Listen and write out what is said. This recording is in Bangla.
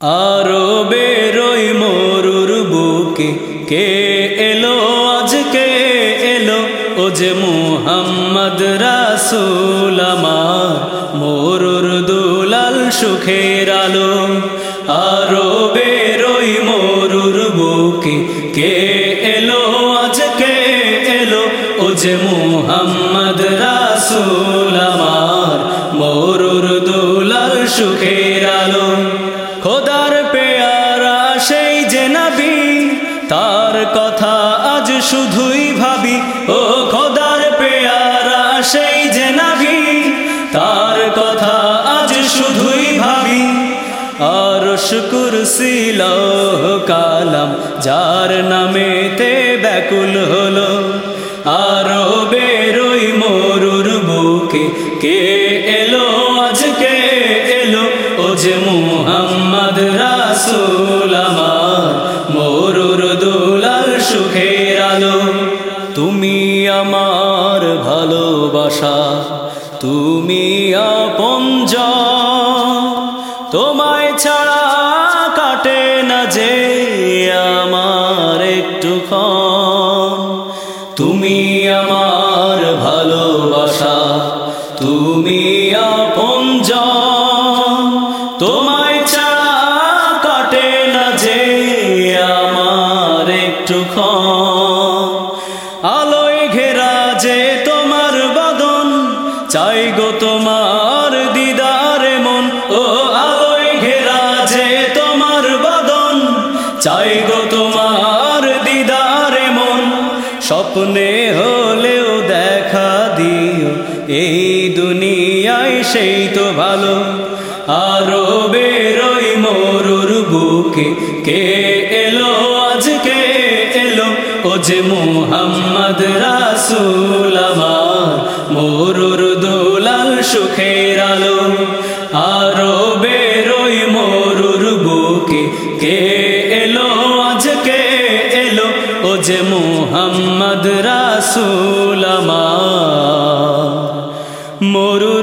আরও বেরোই মরুর বুকে কে এলো, আজকে এলো? ও যে মুহাম্মদ রাসূল আমার, মরুর দুলাল সুখের আলো। আরও বেরোই মরুর বুকে কে এলো, আজকে এলো? ও যে মুহাম্মদ রাসূল মরুর দুলাল সুখের নবী, তার কথা আজ শুধুই ভাবি। ও খোদার পেয়ারা সেই যে নবী, তার কথা আজ শুধুই ভাবি। আর শুকুর সিল কালাম, যার নামেতে ব্যাকুল হলো। আর বেরোই মরুর বুকে, কে এলো, আজকে এলো? ও যে মুহাম্মদ রাসূল। তুমি আমার ভালোবাসা, তুমি আপন তোমায় ছাড়া কাটে না যে আমার একটু তুমি আমার ভালোবাসা। আলোয় ঘেরা যে তোমার বদন, চাই গো তোমার দিদারে মন। ও আলোয় ঘেরা যে তোমার বদন, চাই গো তোমার দিদারে মন। স্বপ্নে হলেও দেখা দিও, এই দুনিয়ায় সেই তো ভালো। আরও বেরোই মরুর বুকে কে যে মুহাম্মদ রাসূল আমার মরুর দোলাল সুখের আলো, আরও বেরোই মরুর বুকে কে এলো, আজকে এলো, ও যে মুহাম্মদ রাসূল আমার মরুর